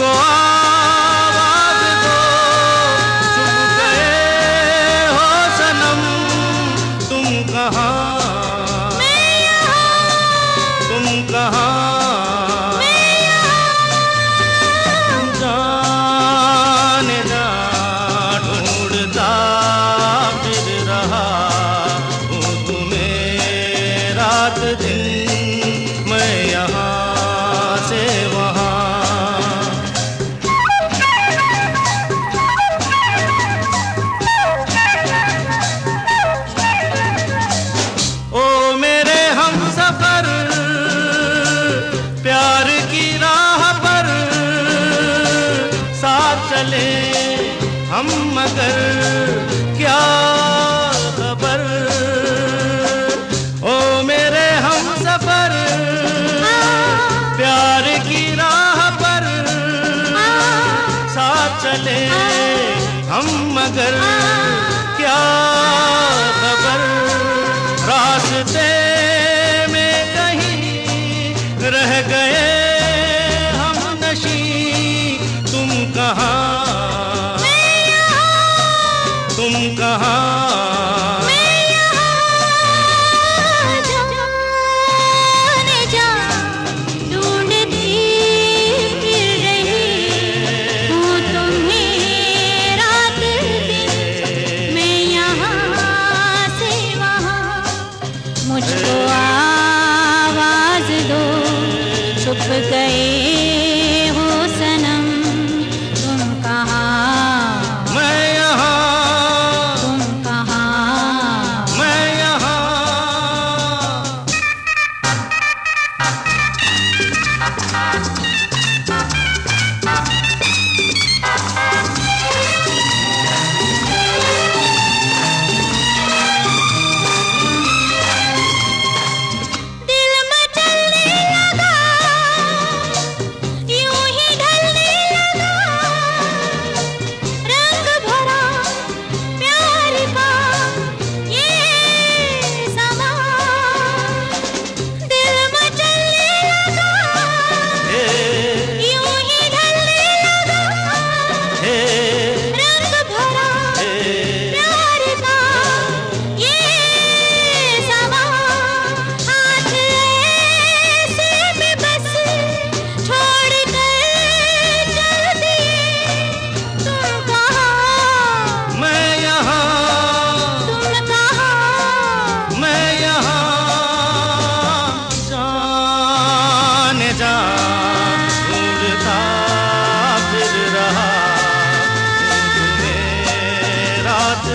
So मगर क्या खबर? ओ मेरे हम सफ़र, प्यार की राह पर साथ चले हम मगर क्या खबर?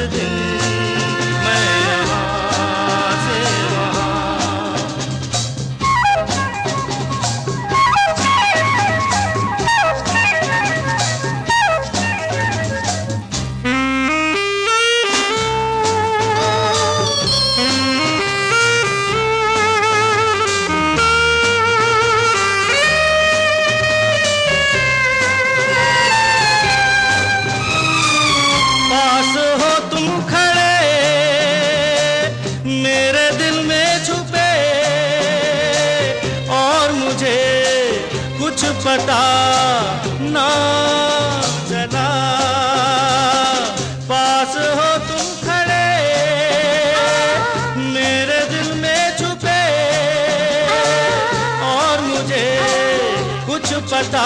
today. मेरे दिल में छुपे और मुझे कुछ पता ना चला। पास हो तुम खड़े, मेरे दिल में छुपे और मुझे कुछ पता